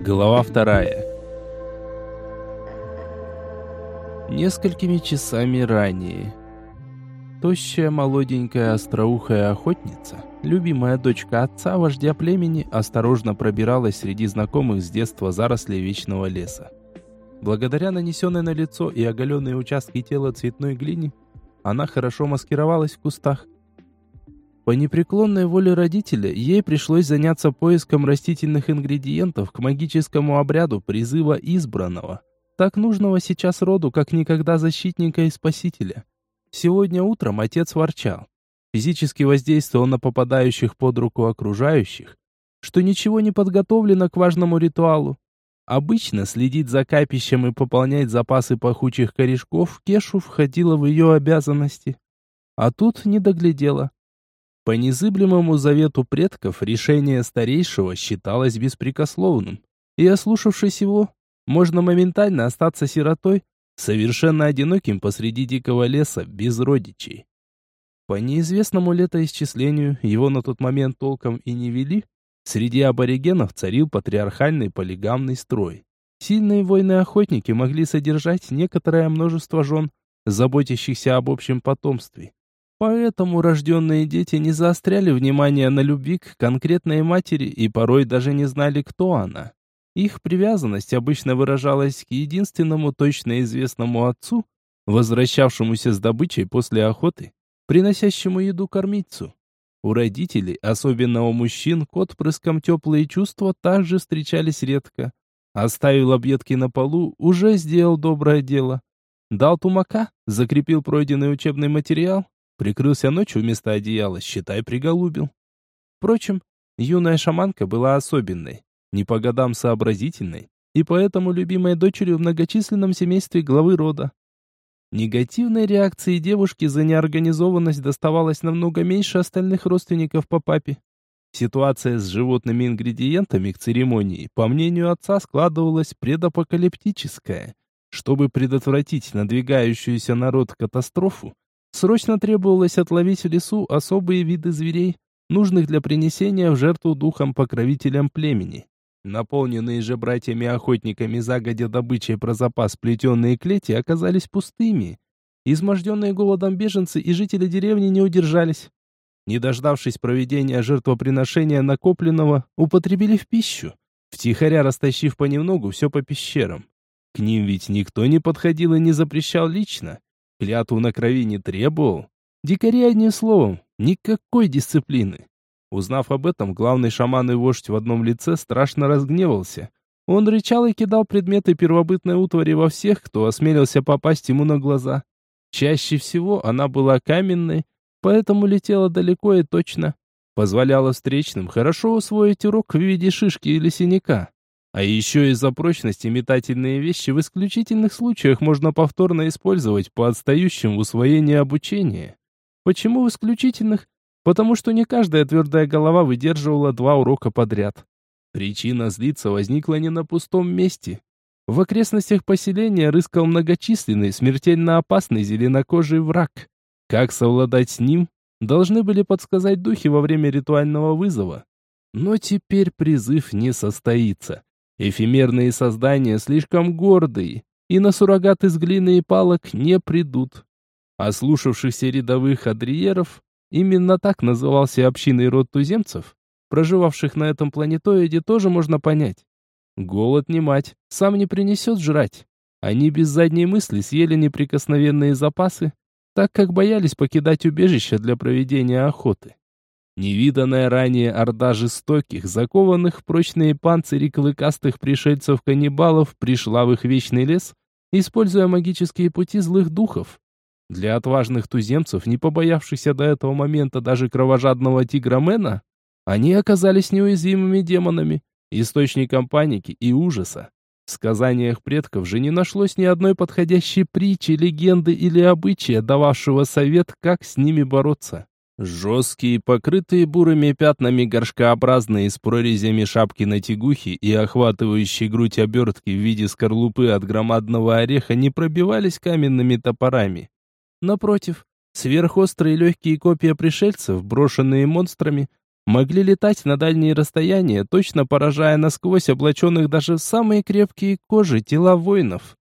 Глава вторая. Несколькими часами ранее. Тощая, молоденькая, остроухая охотница, любимая дочка отца, вождя племени, осторожно пробиралась среди знакомых с детства зарослей вечного леса. Благодаря нанесенной на лицо и оголенные участки тела цветной глине, она хорошо маскировалась в кустах, по непреклонной воле родителя ей пришлось заняться поиском растительных ингредиентов к магическому обряду призыва избранного, так нужного сейчас роду, как никогда защитника и спасителя. Сегодня утром отец ворчал. Физически воздействовал на попадающих под руку окружающих, что ничего не подготовлено к важному ритуалу. Обычно следить за капищем и пополнять запасы пахучих корешков Кешу входило в ее обязанности. А тут не доглядела. По незыблемому завету предков решение старейшего считалось беспрекословным, и ослушавшись его, можно моментально остаться сиротой, совершенно одиноким посреди дикого леса, без родичей. По неизвестному летоисчислению, его на тот момент толком и не вели, среди аборигенов царил патриархальный полигамный строй. Сильные воины-охотники могли содержать некоторое множество жен, заботящихся об общем потомстве. Поэтому рожденные дети не заостряли внимание на любви к конкретной матери и порой даже не знали, кто она. Их привязанность обычно выражалась к единственному точно известному отцу, возвращавшемуся с добычей после охоты, приносящему еду кормильцу. У родителей, особенно у мужчин, к отпрыскам теплые чувства также встречались редко. Оставил объедки на полу, уже сделал доброе дело. Дал тумака, закрепил пройденный учебный материал, Прикрылся ночью вместо одеяла, считай, приголубил. Впрочем, юная шаманка была особенной, не по годам сообразительной, и поэтому любимой дочерью в многочисленном семействе главы рода. Негативной реакции девушки за неорганизованность доставалось намного меньше остальных родственников по папе. Ситуация с животными ингредиентами к церемонии, по мнению отца, складывалась предапокалиптическая. Чтобы предотвратить надвигающуюся народ катастрофу, Срочно требовалось отловить в лесу особые виды зверей, нужных для принесения в жертву духом-покровителям племени. Наполненные же братьями-охотниками загодя добычей про запас плетеные клети оказались пустыми. Изможденные голодом беженцы и жители деревни не удержались. Не дождавшись проведения жертвоприношения накопленного, употребили в пищу, втихаря растащив понемногу все по пещерам. К ним ведь никто не подходил и не запрещал лично. Клятву на крови не требовал. Дикари одним словом, никакой дисциплины. Узнав об этом, главный шаман и вождь в одном лице страшно разгневался. Он рычал и кидал предметы первобытной утвари во всех, кто осмелился попасть ему на глаза. Чаще всего она была каменной, поэтому летела далеко и точно. Позволяла встречным хорошо усвоить урок в виде шишки или синяка. А еще из-за прочности метательные вещи в исключительных случаях можно повторно использовать по отстающим в усвоении обучения. Почему в исключительных? Потому что не каждая твердая голова выдерживала два урока подряд. Причина злиться возникла не на пустом месте. В окрестностях поселения рыскал многочисленный, смертельно опасный зеленокожий враг. Как совладать с ним, должны были подсказать духи во время ритуального вызова. Но теперь призыв не состоится. Эфемерные создания слишком гордые, и на суррогат из глины и палок не придут. Ослушавшихся рядовых адриеров, именно так назывался общинный род туземцев, проживавших на этом планетоиде, тоже можно понять. Голод не мать, сам не принесет жрать. Они без задней мысли съели неприкосновенные запасы, так как боялись покидать убежище для проведения охоты. Невиданная ранее орда жестоких, закованных в прочные панцири клыкастых пришельцев-каннибалов пришла в их вечный лес, используя магические пути злых духов. Для отважных туземцев, не побоявшихся до этого момента даже кровожадного тигра они оказались неуязвимыми демонами, источником паники и ужаса. В сказаниях предков же не нашлось ни одной подходящей притчи, легенды или обычая, дававшего совет, как с ними бороться. Жесткие, покрытые бурыми пятнами горшкообразные с прорезями шапки на тягухе и охватывающие грудь обертки в виде скорлупы от громадного ореха не пробивались каменными топорами. Напротив, сверхострые легкие копья пришельцев, брошенные монстрами, могли летать на дальние расстояния, точно поражая насквозь облаченных даже в самые крепкие кожи тела воинов.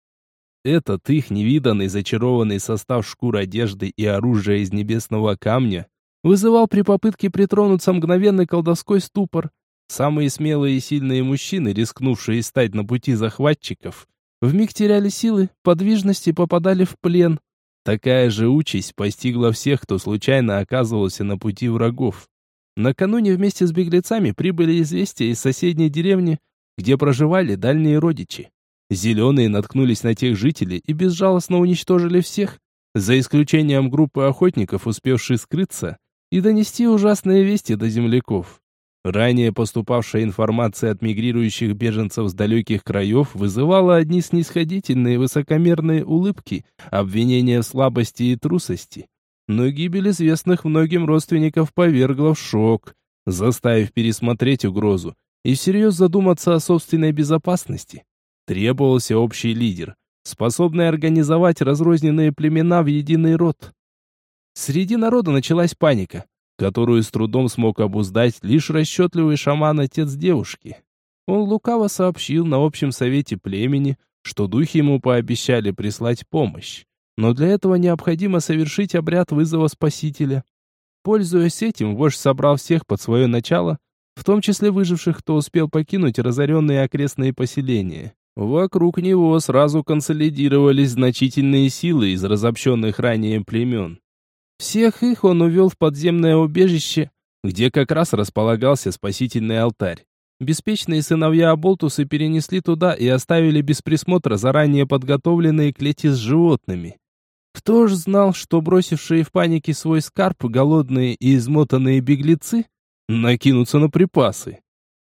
Этот их невиданный зачарованный состав шкур одежды и оружия из небесного камня вызывал при попытке притронуться мгновенный колдовской ступор. Самые смелые и сильные мужчины, рискнувшие стать на пути захватчиков, вмиг теряли силы, подвижность и попадали в плен. Такая же участь постигла всех, кто случайно оказывался на пути врагов. Накануне вместе с беглецами прибыли известия из соседней деревни, где проживали дальние родичи. Зеленые наткнулись на тех жителей и безжалостно уничтожили всех, за исключением группы охотников, успевших скрыться и донести ужасные вести до земляков. Ранее поступавшая информация от мигрирующих беженцев с далеких краев вызывала одни снисходительные высокомерные улыбки, обвинения в слабости и трусости. Но гибель известных многим родственников повергла в шок, заставив пересмотреть угрозу и всерьез задуматься о собственной безопасности. Требовался общий лидер, способный организовать разрозненные племена в единый род. Среди народа началась паника которую с трудом смог обуздать лишь расчетливый шаман-отец девушки. Он лукаво сообщил на общем совете племени, что духи ему пообещали прислать помощь, но для этого необходимо совершить обряд вызова спасителя. Пользуясь этим, вождь собрал всех под свое начало, в том числе выживших, кто успел покинуть разоренные окрестные поселения. Вокруг него сразу консолидировались значительные силы из разобщенных ранее племен. Всех их он увел в подземное убежище, где как раз располагался спасительный алтарь. Беспечные сыновья Аболтусы перенесли туда и оставили без присмотра заранее подготовленные клети с животными. Кто ж знал, что бросившие в панике свой скарб голодные и измотанные беглецы накинутся на припасы?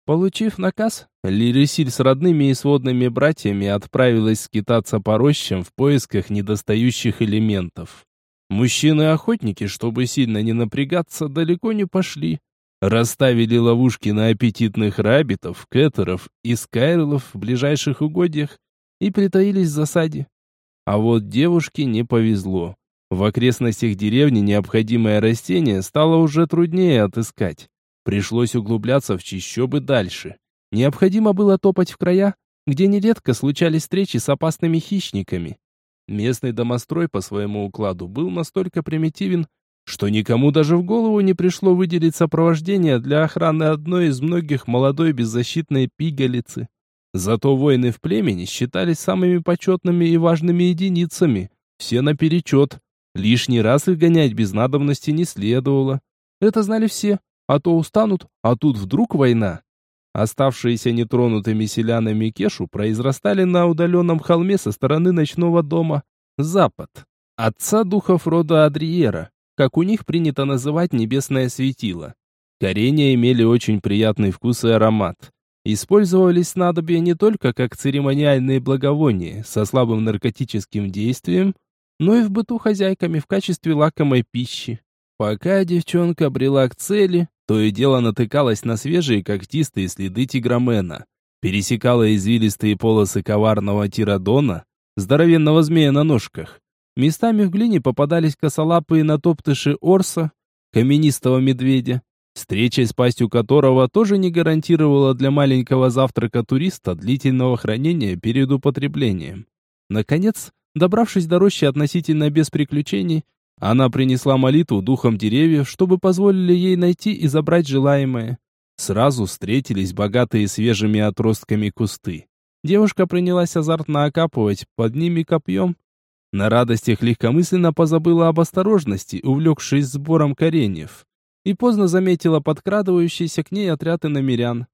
Получив наказ, Лирисиль с родными и сводными братьями отправилась скитаться по рощам в поисках недостающих элементов. Мужчины-охотники, чтобы сильно не напрягаться, далеко не пошли. Расставили ловушки на аппетитных рабитов, кеттеров и скайрлов в ближайших угодьях и притаились в засаде. А вот девушке не повезло. В окрестностях деревни необходимое растение стало уже труднее отыскать. Пришлось углубляться в чищобы дальше. Необходимо было топать в края, где нередко случались встречи с опасными хищниками. Местный домострой по своему укладу был настолько примитивен, что никому даже в голову не пришло выделить сопровождение для охраны одной из многих молодой беззащитной пигалицы. Зато воины в племени считались самыми почетными и важными единицами, все наперечет. Лишний раз их гонять без надобности не следовало. Это знали все, а то устанут, а тут вдруг война. Оставшиеся нетронутыми селянами Кешу произрастали на удаленном холме со стороны ночного дома. Запад. Отца духов рода Адриера, как у них принято называть небесное светило. Коренья имели очень приятный вкус и аромат. Использовались снадобья не только как церемониальные благовония со слабым наркотическим действием, но и в быту хозяйками в качестве лакомой пищи. Пока девчонка брела к цели, то и дело натыкалась на свежие когтистые следы тигромена, пересекала извилистые полосы коварного тирадона, здоровенного змея на ножках. Местами в глине попадались косолапые натоптыши орса, каменистого медведя, встреча с пастью которого тоже не гарантировала для маленького завтрака туриста длительного хранения перед употреблением. Наконец, добравшись до рощи относительно без приключений, она принесла молитву духам деревьев, чтобы позволили ей найти и забрать желаемое. Сразу встретились богатые свежими отростками кусты. Девушка принялась азартно окапывать под ними копьем. На радостях легкомысленно позабыла об осторожности, увлекшись сбором кореньев. И поздно заметила подкрадывающийся к ней отряд иномерян.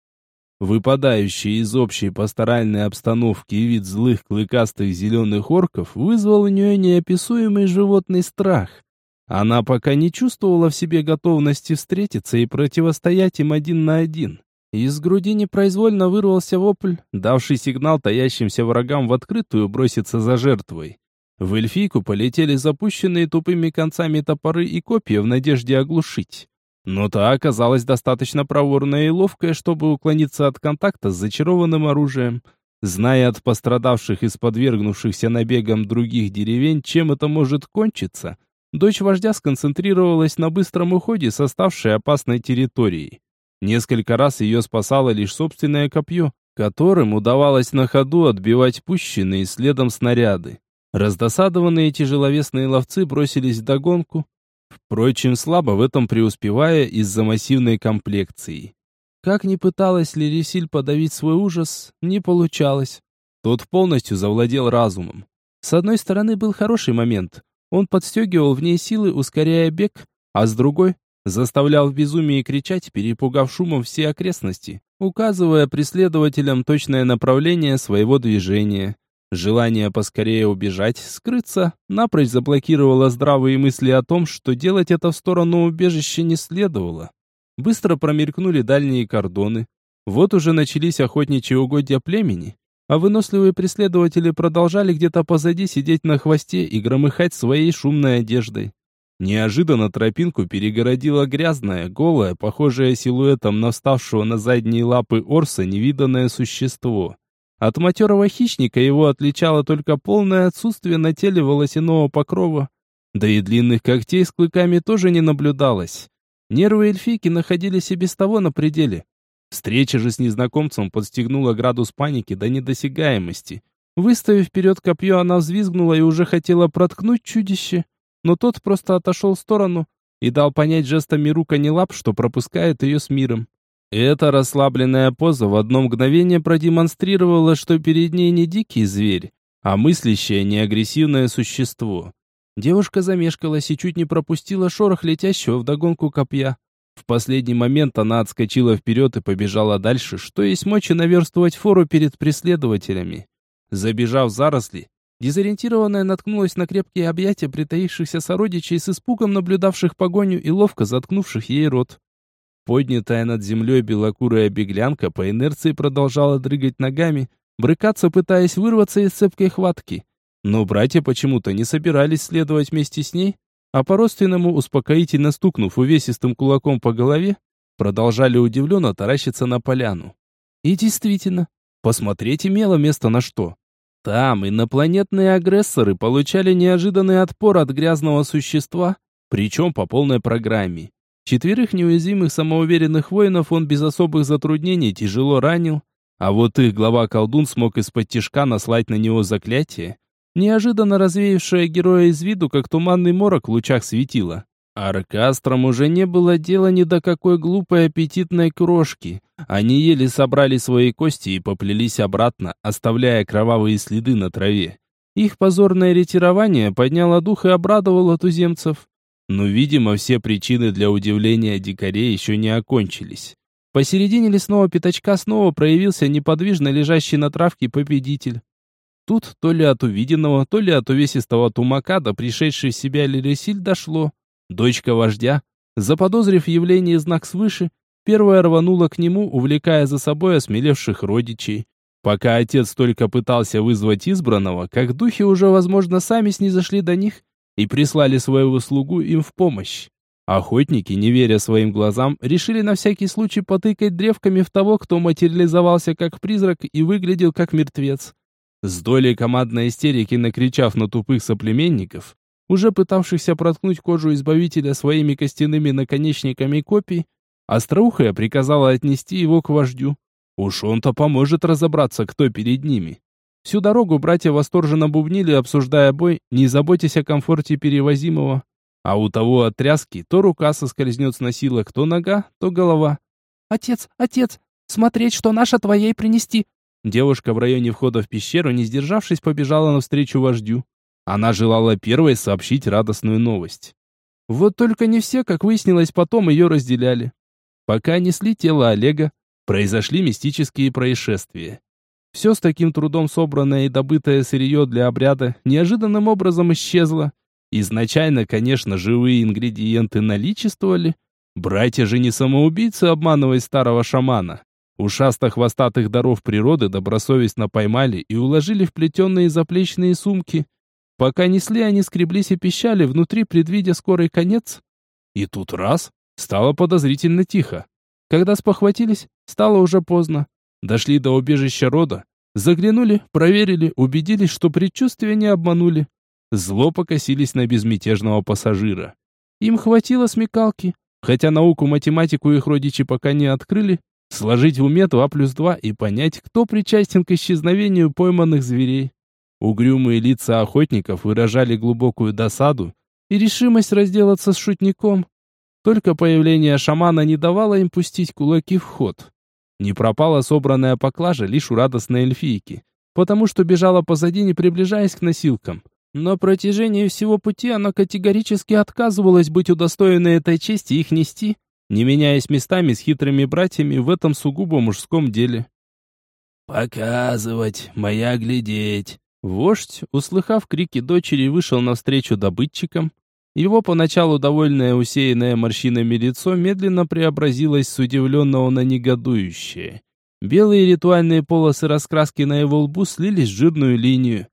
Выпадающий из общей пасторальной обстановки вид злых клыкастых зеленых орков вызвал у нее неописуемый животный страх. Она пока не чувствовала в себе готовности встретиться и противостоять им один на один. Из груди непроизвольно вырвался вопль, давший сигнал таящимся врагам в открытую броситься за жертвой. В эльфийку полетели запущенные тупыми концами топоры и копья в надежде оглушить. Но та оказалась достаточно проворная и ловкая, чтобы уклониться от контакта с зачарованным оружием. Зная от пострадавших и подвергнувшихся набегам других деревень, чем это может кончиться, дочь вождя сконцентрировалась на быстром уходе с оставшей опасной территорией. Несколько раз ее спасало лишь собственное копье, которым удавалось на ходу отбивать пущенные следом снаряды. Раздосадованные тяжеловесные ловцы бросились в догонку, впрочем, слабо в этом преуспевая из-за массивной комплекции. Как ни пыталась Лерисиль подавить свой ужас, не получалось. Тот полностью завладел разумом. С одной стороны был хороший момент. Он подстегивал в ней силы, ускоряя бег, а с другой заставлял в безумии кричать, перепугав шумом все окрестности, указывая преследователям точное направление своего движения. Желание поскорее убежать, скрыться, напрочь заблокировало здравые мысли о том, что делать это в сторону убежища не следовало. Быстро промелькнули дальние кордоны. Вот уже начались охотничьи угодья племени, а выносливые преследователи продолжали где-то позади сидеть на хвосте и громыхать своей шумной одеждой. Неожиданно тропинку перегородила грязная, голая, похожая силуэтом на вставшего на задние лапы орса невиданное существо. От матерого хищника его отличало только полное отсутствие на теле волосяного покрова, да и длинных когтей с клыками тоже не наблюдалось. Нервы эльфийки находились и без того на пределе. Встреча же с незнакомцем подстегнула градус паники до недосягаемости. Выставив вперед копье, она взвизгнула и уже хотела проткнуть чудище, но тот просто отошел в сторону и дал понять жестами рук, а не лап, что пропускает ее с миром. Эта расслабленная поза в одно мгновение продемонстрировала, что перед ней не дикий зверь, а мыслящее неагрессивное существо. Девушка замешкалась и чуть не пропустила шорох летящего вдогонку копья. В последний момент она отскочила вперед и побежала дальше, что есть мочи наверстывать фору перед преследователями. Забежав в заросли, дезориентированная наткнулась на крепкие объятия притаившихся сородичей с испугом наблюдавших погоню и ловко заткнувших ей рот. Поднятая над землей белокурая беглянка по инерции продолжала дрыгать ногами, брыкаться, пытаясь вырваться из цепкой хватки. Но братья почему-то не собирались следовать вместе с ней, а по-родственному, успокоительно стукнув увесистым кулаком по голове, продолжали удивленно таращиться на поляну. И действительно, посмотреть имело место на что. Там инопланетные агрессоры получали неожиданный отпор от грязного существа, причем по полной программе. Четверых неуязвимых самоуверенных воинов он без особых затруднений тяжело ранил, а вот их глава-колдун смог из-под тишка наслать на него заклятие, неожиданно развеявшее героя из виду, как туманный морок в лучах светила. Аркастрам уже не было дела ни до какой глупой аппетитной крошки. Они еле собрали свои кости и поплелись обратно, оставляя кровавые следы на траве. Их позорное ретирование подняло дух и обрадовало туземцев. Но, видимо, все причины для удивления дикарей еще не окончились. Посередине лесного пятачка снова проявился неподвижно лежащий на травке победитель. Тут то ли от увиденного, то ли от увесистого тумака до пришедшей в себя Лересиль дошло. Дочка вождя, заподозрив явление знак свыше, первая рванула к нему, увлекая за собой осмелевших родичей. Пока отец только пытался вызвать избранного, как духи уже, возможно, сами снизошли до них и прислали своего слугу им в помощь. Охотники, не веря своим глазам, решили на всякий случай потыкать древками в того, кто материализовался как призрак и выглядел как мертвец. С долей командной истерики накричав на тупых соплеменников, уже пытавшихся проткнуть кожу избавителя своими костяными наконечниками копий, Остроухая приказала отнести его к вождю. Уж он-то поможет разобраться, кто перед ними. Всю дорогу братья восторженно бубнили, обсуждая бой, не заботясь о комфорте перевозимого. А у того от тряски то рука соскользнет с носилок, то нога, то голова. «Отец, отец, смотреть, что наша твоей принести!» Девушка в районе входа в пещеру, не сдержавшись, побежала навстречу вождю. Она желала первой сообщить радостную новость. Вот только не все, как выяснилось потом, ее разделяли. Пока несли тело Олега, произошли мистические происшествия. Все с таким трудом собранное и добытое сырье для обряда неожиданным образом исчезло. Изначально, конечно, живые ингредиенты наличествовали. Братья же не самоубийцы, обманывая старого шамана. Ушасто-хвостатых даров природы добросовестно поймали и уложили в плетеные заплечные сумки. Пока несли, они скреблись и пищали, внутри предвидя скорый конец. И тут раз, стало подозрительно тихо. Когда спохватились, стало уже поздно. Дошли до убежища рода, заглянули, проверили, убедились, что предчувствия не обманули. Зло покосились на безмятежного пассажира. Им хватило смекалки, хотя науку математику их родичи пока не открыли, сложить в уме 2 плюс 2 и понять, кто причастен к исчезновению пойманных зверей. Угрюмые лица охотников выражали глубокую досаду и решимость разделаться с шутником. Только появление шамана не давало им пустить кулаки в ход. Не пропала собранная поклажа лишь у радостной эльфийки, потому что бежала позади, не приближаясь к носилкам. На протяжении всего пути она категорически отказывалась быть удостоенной этой чести их нести, не меняясь местами с хитрыми братьями в этом сугубо мужском деле. «Показывать, моя глядеть!» Вождь, услыхав крики дочери, вышел навстречу добытчикам. Его поначалу довольное усеянное морщинами лицо медленно преобразилось с удивленного на негодующее. Белые ритуальные полосы раскраски на его лбу слились в жирную линию.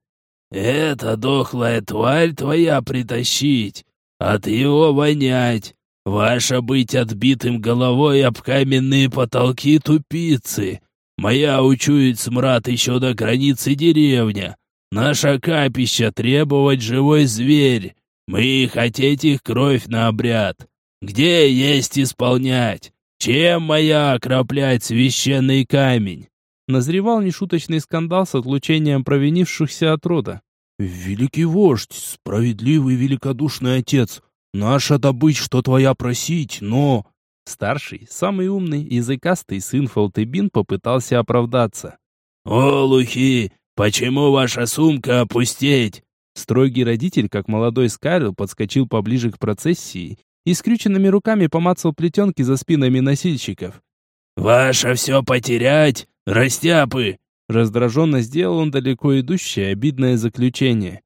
«Это дохлая тварь твоя притащить, от его вонять. Ваша быть отбитым головой об каменные потолки тупицы. Моя учует смрад еще до границы деревня. Наша капища требовать живой зверь. Мы хотеть их кровь на обряд. Где есть исполнять? Чем моя окроплять священный камень?» Назревал нешуточный скандал с отлучением провинившихся от рода. «Великий вождь, справедливый великодушный отец, наша добыть, что твоя просить, но...» Старший, самый умный, языкастый сын Фалтебин попытался оправдаться. «Олухи, почему ваша сумка опустеть?» Строгий родитель, как молодой Скайрл, подскочил поближе к процессии и скрюченными руками помацал плетенки за спинами носильщиков. «Ваше все потерять, растяпы!» Раздраженно сделал он далеко идущее обидное заключение.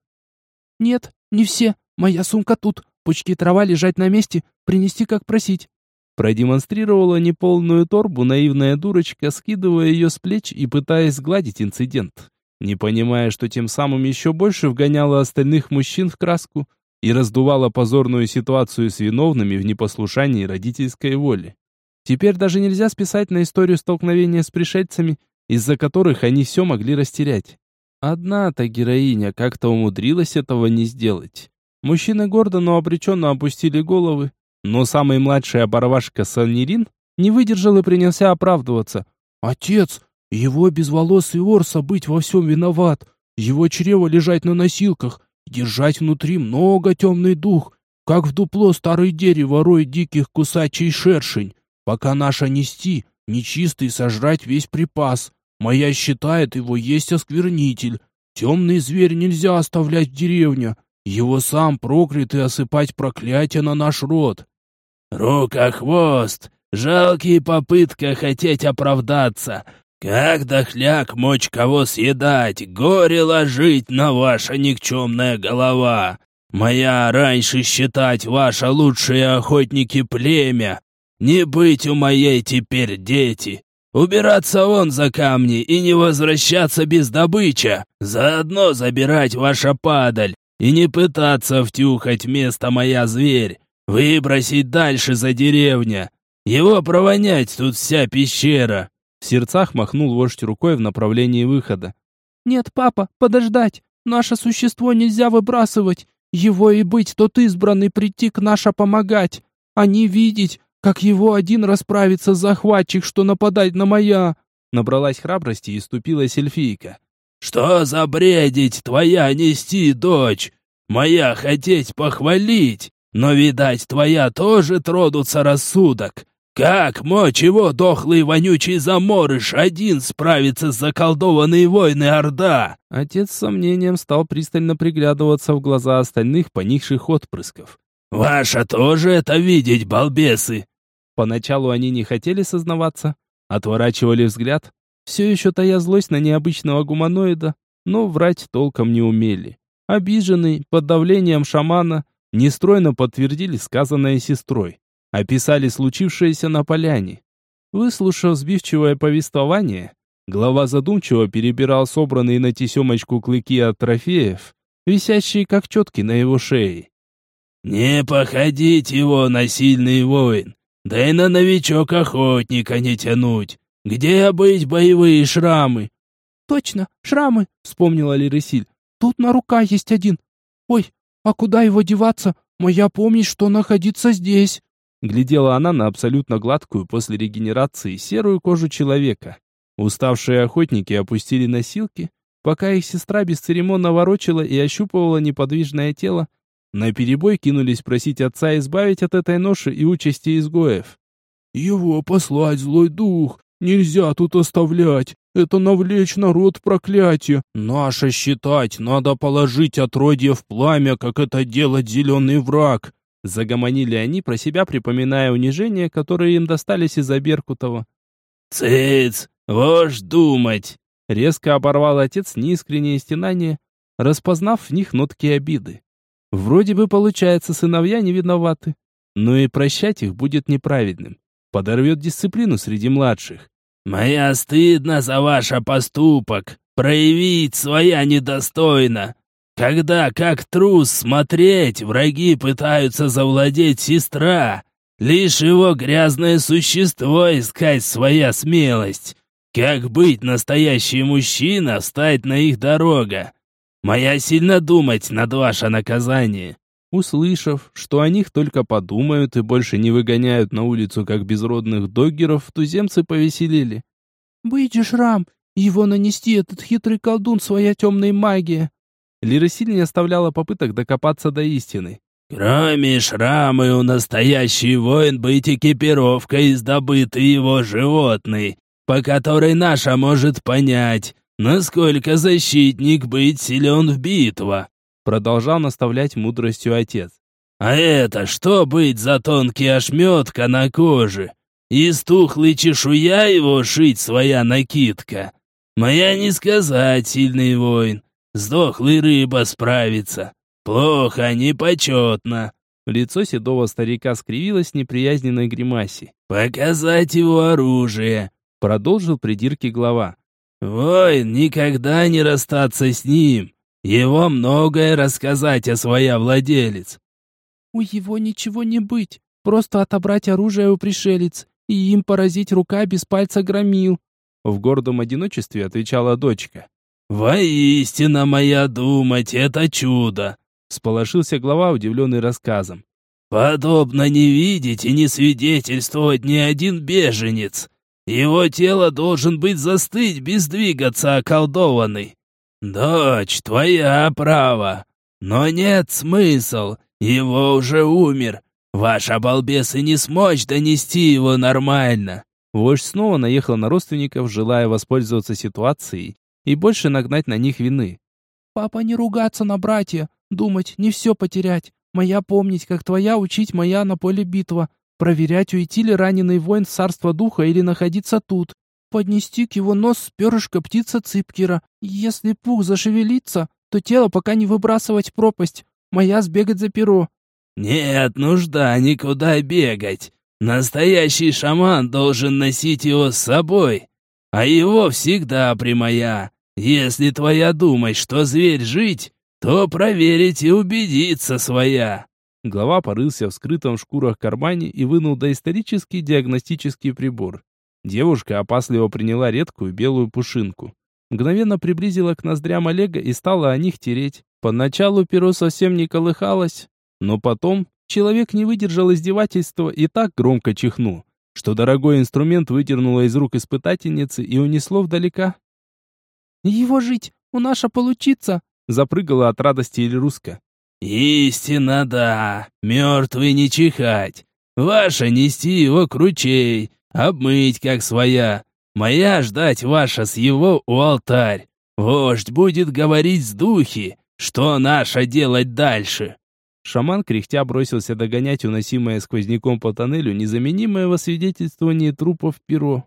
«Нет, не все. Моя сумка тут. Пучки трава лежать на месте. Принести, как просить». Продемонстрировала неполную торбу наивная дурочка, скидывая ее с плеч и пытаясь сгладить инцидент. Не понимая, что тем самым еще больше вгоняла остальных мужчин в краску, и раздувала позорную ситуацию с виновными в непослушании родительской воли. Теперь даже нельзя списать на историю столкновения с пришельцами, из-за которых они все могли растерять. Одна-то героиня как-то умудрилась этого не сделать. Мужчины гордо, но обреченно опустили головы, но самый младший оборвашка Саннирин не выдержал и принялся оправдываться. «Отец, его безволосый Орса быть во всем виноват, его чрево лежать на носилках, Держать внутри много темный дух, как в дупло старое дерево роет диких кусачий шершень. Пока наша нести, нечистый сожрать весь припас. Моя считает его есть осквернитель. Темный зверь нельзя оставлять в деревне. Его сам проклят и осыпать проклятие на наш род. Рука-хвост! Жалкие попытка хотеть оправдаться. Как дохляк мочь кого съедать, горе ложить на ваша никчемная голова. Моя раньше считать ваша лучшие охотники племя. Не быть у моей теперь дети. Убираться он за камни и не возвращаться без добыча. Заодно забирать ваша падаль и не пытаться втюхать место моя зверь. Выбросить дальше за деревня. Его провонять тут вся пещера. В сердцах махнул вождь рукой в направлении выхода. «Нет, папа, подождать! Наше существо нельзя выбрасывать! Его и быть тот избранный прийти к наша помогать, а не видеть, как его один расправится захватчик, что нападать на моя!» Набралась храбрости и ступилась эльфийка. «Что за бредить твоя нести, дочь? Моя хотеть похвалить, но, видать, твоя тоже тронутся рассудок. Как мочь его, дохлый вонючий заморыш, один справиться с заколдованной войной Орда?» Отец с сомнением стал пристально приглядываться в глаза остальных поникших отпрысков. «Ваша тоже это видеть, балбесы!» Поначалу они не хотели сознаваться, отворачивали взгляд, все еще тая злость на необычного гуманоида, но врать толком не умели. Обиженный, под давлением шамана, нестройно подтвердили сказанное сестрой описали случившееся на поляне. Выслушав сбивчивое повествование, глава задумчиво перебирал собранные на тесемочку клыки от трофеев, висящие как четки на его шее. «Не походить его на сильный воин, да и на новичок-охотника не тянуть. Где быть боевые шрамы?» «Точно, шрамы!» — вспомнила Лирисиль. «Тут на рука есть один. Ой, а куда его деваться? Моя помнить, что находиться здесь». Глядела она на абсолютно гладкую после регенерации серую кожу человека. Уставшие охотники опустили носилки, пока их сестра бесцеремонно ворочала и ощупывала неподвижное тело, на перебой кинулись просить отца избавить от этой ноши и участи изгоев. «Его послать, злой дух! Нельзя тут оставлять! Это навлечь народ проклятие! Наше считать, надо положить отродье в пламя, как это делает зеленый враг!» Загомонили они, про себя припоминая унижения, которые им достались из-за Беркутова. «Цыц! Вождь думать!» Резко оборвал отец неискреннее стенание, распознав в них нотки обиды. Вроде бы, получается, сыновья не виноваты, но и прощать их будет неправедным. Подорвет дисциплину среди младших. «Моя стыдно за ваш поступок. Проявить своя недостойно. Когда, как трус, смотреть, враги пытаются завладеть сестра. Лишь его грязное существо искать своя смелость. Как быть настоящий мужчина, встать на их дорога? Моя сильно думать над ваше наказание». Услышав, что о них только подумают и больше не выгоняют на улицу как безродных доггеров, туземцы повеселели. «Выйди, Шрам, его нанести этот хитрый колдун своя темная магия!» Лиросиль не оставляла попыток докопаться до истины. «Кроме шрамы у настоящий воин быть экипировкой из добытой его животной, по которой наша может понять, насколько защитник быть силен в битва», продолжал наставлять мудростью отец. «А это что быть за тонкий ошметка на коже? Из тухлой чешуя его шить своя накидка? Моя не сказать, сильный воин, Сдохлый рыба справится. Плохо, непочетно». Лицо седого старика скривилось в неприязненной гримасе. «Показать его оружие», — продолжил придирки глава. «Воин, никогда не расстаться с ним. Его многое рассказать о своя владелец». «У его ничего не быть. Просто отобрать оружие у пришелец и им поразить рука без пальца громил». В гордом одиночестве отвечала дочка. «Воистина моя думать, это чудо!» Сполошился глава, удивленный рассказом. «Подобно не видеть и не свидетельствовать ни один беженец. Его тело должен быть застыть, без двигаться околдованный. Дочь, твоя право. Но нет смысл, его уже умер. Ваша балбесы не смочь донести его нормально». Вождь снова наехал на родственников, желая воспользоваться ситуацией и больше нагнать на них вины. «Папа, не ругаться на братья, думать, не все потерять. Моя помнить, как твоя учить моя на поле битва, проверять, уйти ли раненый воин в царство духа или находиться тут, поднести к его нос с перышка птица цыпкера. Если пух зашевелится, то тело пока не выбрасывать в пропасть, моя сбегать за перо». «Нет нужда никуда бегать. Настоящий шаман должен носить его с собой, а его всегда прямая. Если твоя думать, что зверь жить, то проверить и убедиться своя». Глава порылся в скрытом в шкурах кармане и вынул доисторический диагностический прибор. Девушка опасливо приняла редкую белую пушинку. Мгновенно приблизила к ноздрям Олега и стала о них тереть. Поначалу перо совсем не колыхалось, но потом человек не выдержал издевательства и так громко чихнул, что дорогой инструмент выдернуло из рук испытательницы и унесло вдалека. «Его жить, у наша получится!» Запрыгала от радости Ильруска. «Истина, да! Мертвый не чихать! Ваша нести его к ручей, обмыть как своя! Моя ждать ваша с его у алтарь! Вождь будет говорить с духи, что наша делать дальше!» Шаман кряхтя бросился догонять уносимое сквозняком по тоннелю незаменимое во свидетельствовании трупов перо.